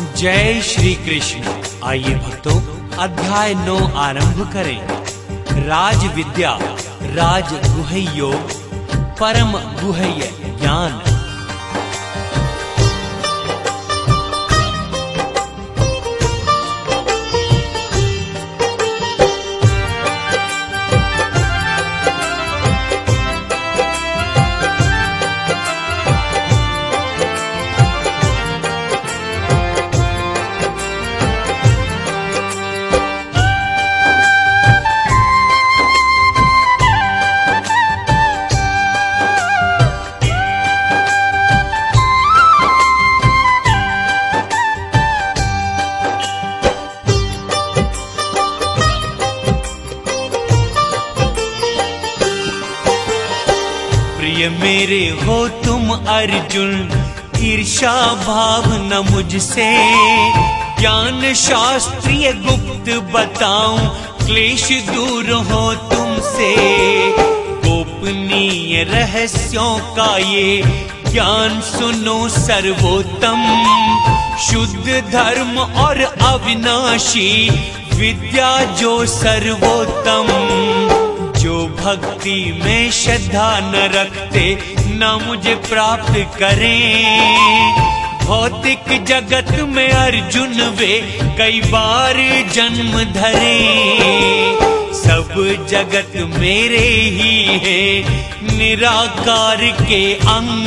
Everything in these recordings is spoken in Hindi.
जय श्री कृष्ण। आइए भक्तों, अध्याय नौ आरंभ करें। राज विद्या, राज गुह योग परम गुह्य ज्ञान। प्रिय मेरे हो तुम अर्जुन ईर्षा भाव न मुझसे। ज्ञान शास्त्रीय गुप्त बताऊँ, क्लेश दूर हो तुमसे। गोपनीय रहस्यों का ये ज्ञान सुनो सर्वोत्तम। शुद्ध धर्म और अविनाशी, विद्या जो सर्वोत्तम। जो भक्ति में श्रद्धा न रखते, न मुझे प्राप्त करें। भौतिक जगत में अर्जुन वे कई बार जन्म धरे। सब जगत मेरे ही है, निराकार के अंग।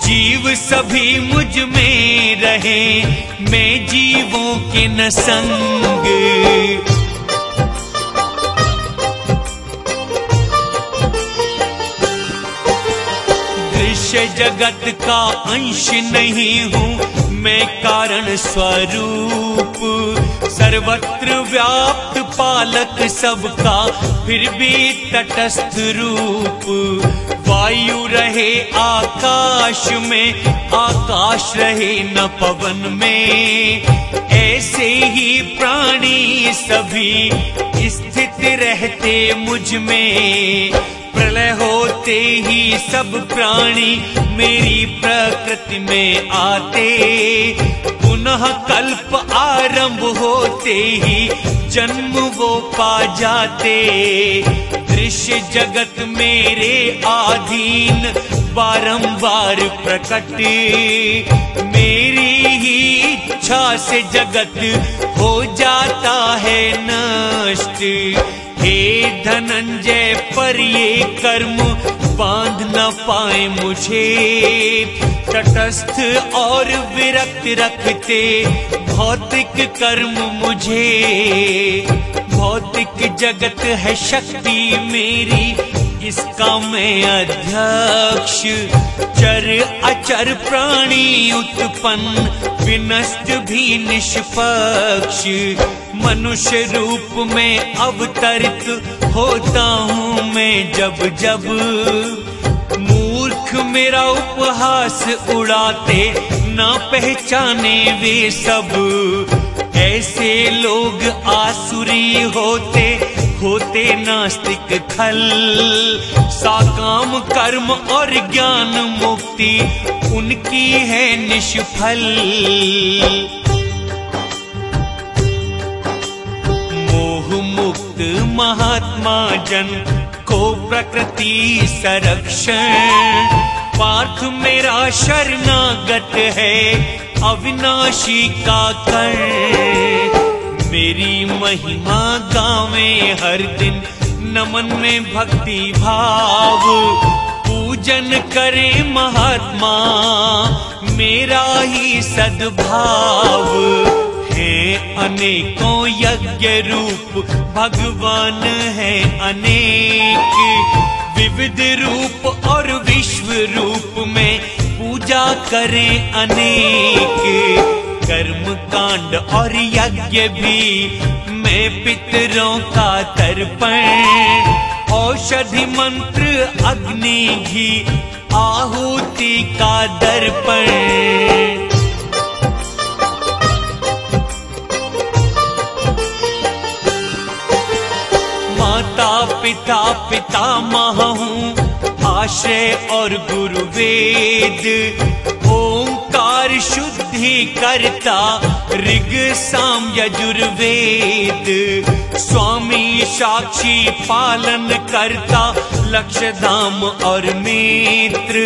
जीव सभी मुझमें रहे, मैं जीवों के न संग जगत का अंश नहीं हूँ। मैं कारण स्वरूप, सर्वत्र व्याप्त पालक सबका फिर भी तटस्थ रूप। वायु रहे आकाश में, आकाश रहे न पवन में। ऐसे ही प्राणी सभी स्थित रहते मुझमें। प्रलय होते ही सब प्राणी मेरी प्रकृति में आते। पुनः कल्प आरंभ होते ही जन्म वो पा जाते। दृश्य जगत मेरे आधीन बारंबार प्रकट। मेरी ही इच्छा से जगत हो जाता है नष्ट। हे धनंजय पर ये कर्म बाँध न पाए मुझे। तटस्थ और विरक्त रखते भौतिक कर्म मुझे। भौतिक जगत है शक्ति मेरी, इसका मैं अध्यक्ष। चर अचर प्राणी उत्पन्न, विनष्ट भी निष्पक्ष। मनुष्य रूप में अवतरित होता हूँ मैं जब जब। मूर्ख मेरा उपहास उड़ाते, ना पहचाने वे सब। ऐसे लोग आसुरी होते होते नास्तिक खल साकाम कर्म और ज्ञान मुक्ति, उनकी है निष्फल। महात्मा जन को प्रकृति संरक्षण। पार्थ मेरा शरणागत है, अविनाशी का कर मेरी महिमा गावे हर दिन, नमन में भक्ति भाव। पूजन करे महात्मा, मेरा ही सद्भाव। है अनेकों यज्ञ रूप। भगवान है अनेक। विविध रूप और विश्व रूप में पूजा करें अनेक। कर्म कांड और यज्ञ भी मैं पितरों का तर्पण। औषधि मंत्र, अग्नि, घी, आहुति का दर्पण। माता पिता पितामह हूँ आश्रय और गुरु वेद ओंकार शुद्धि करता, ऋग साम यजुर्वेद। स्वामी साक्षी पालन करता, लक्षधाम और मित्र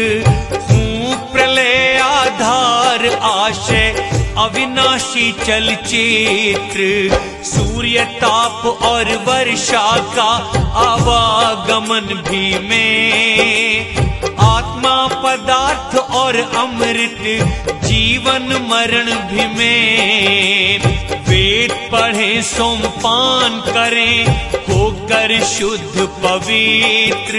हूँ प्रलय आधार आशय अविनाशी चलचित्र, सूर्य ताप और वर्षा का आवागमन भी में। आत्मा पदार्थ और अमृत, जीवन मरण भी में। वेद पढ़े सोमपान करें, होकर शुद्ध पवित्र।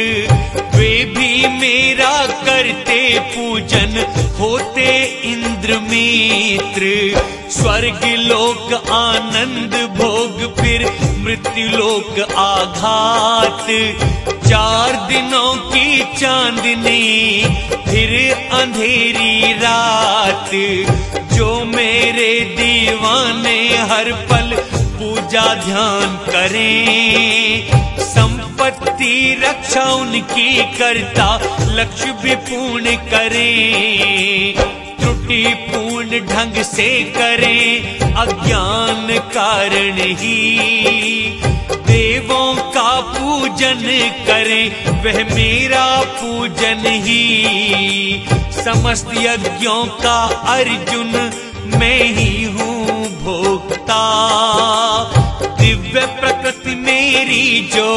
वे भी मेरा करते पूजन, होते इंद्र मित्र स्वर्ग लोक आनंद भोग, फिर मृत्यु लोक आघात। चार दिनों की चांदनी, फिर अंधेरी रात। जो मेरे दीवाने हर पल पूजा ध्यान करें। संपत्ति रक्षा उनकी करता लक्ष्य भी पूर्ण करें। त्रुटि पूर्ण ढंग से करें, अज्ञान कारण ही। देवों का पूजन करें, वह मेरा पूजन ही। समस्त यज्ञों का अर्जुन मैं ही हूँ भोक्ता। दिव्य प्रकृति मेरी जो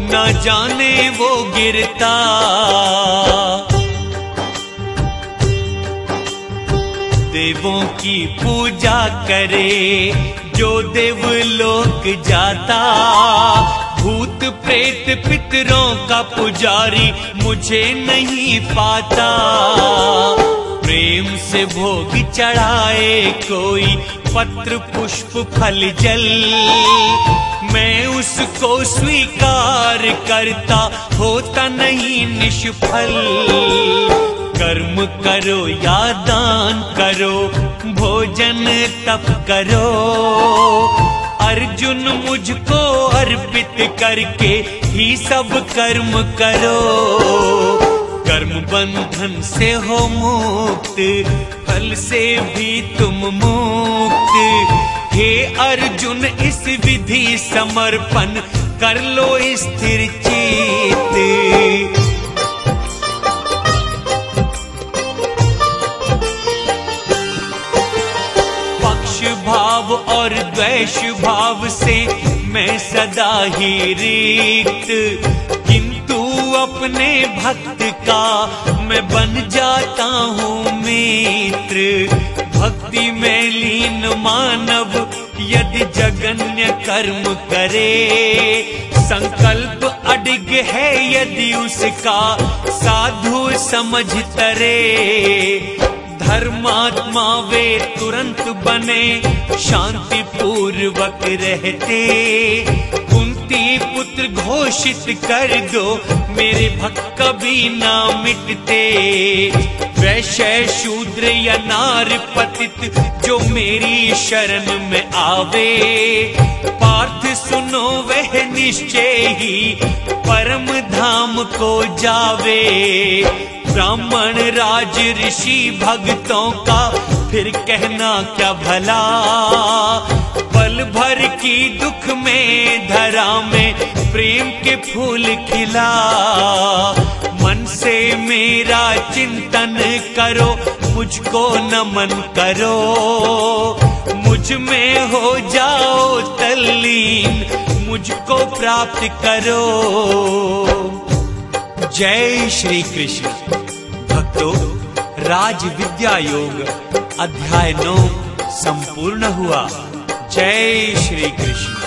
न जाने वो गिरता। देवों की पूजा करे जो देवलोक जाता। प्रेत पितरों का पुजारी मुझे नहीं पाता। प्रेम से भोग चढ़ाए कोई पत्र पुष्प फल जल। मैं उसको स्वीकार करता, होता नहीं निष्फल। कर्म करो या दान करो, भोजन तप करो। अर्जुन मुझको अर्पित करके ही सब कर्म करो। कर्म बंधन से हो मुक्त, फल से भी तुम मुक्त। हे अर्जुन, इस विधि समर्पण कर लो स्थिर द्वेष भाव से मैं सदा ही रिक्त किंतु अपने भक्त का मैं बन जाता हूँ मित्र। भक्ति में लीन मानव यदि जगन्य कर्म करे। संकल्प अडिग है यदि उसका साधु समझ तरे। धर्मात्मा वे तुरंत बने शांति पूर्वक रहते। कुंती पुत्र घोषित कर दो, मेरे भक्त कभी ना मिटते। वैश्य शूद्र या नार पतित, जो मेरी शरण में आवे। पार्थ सुनो वह निश्चय ही, परम धाम को जावे। ब्राह्मण राज ऋषि भक्तों का फिर कहना क्या भला? पल भर की दुख में, धरा में प्रेम के फूल खिला। मन से मेरा चिंतन करो, मुझको नमन करो। मुझमें हो जाओ तल्लीन, मुझको प्राप्त करो। जय श्री कृष्ण। भक्तों राज विद्या योग अध्याय नौ संपूर्ण हुआ। जय श्री कृष्ण।